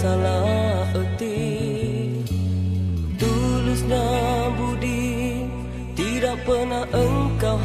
salah erti Tulusnya budi Tidak pernah engkau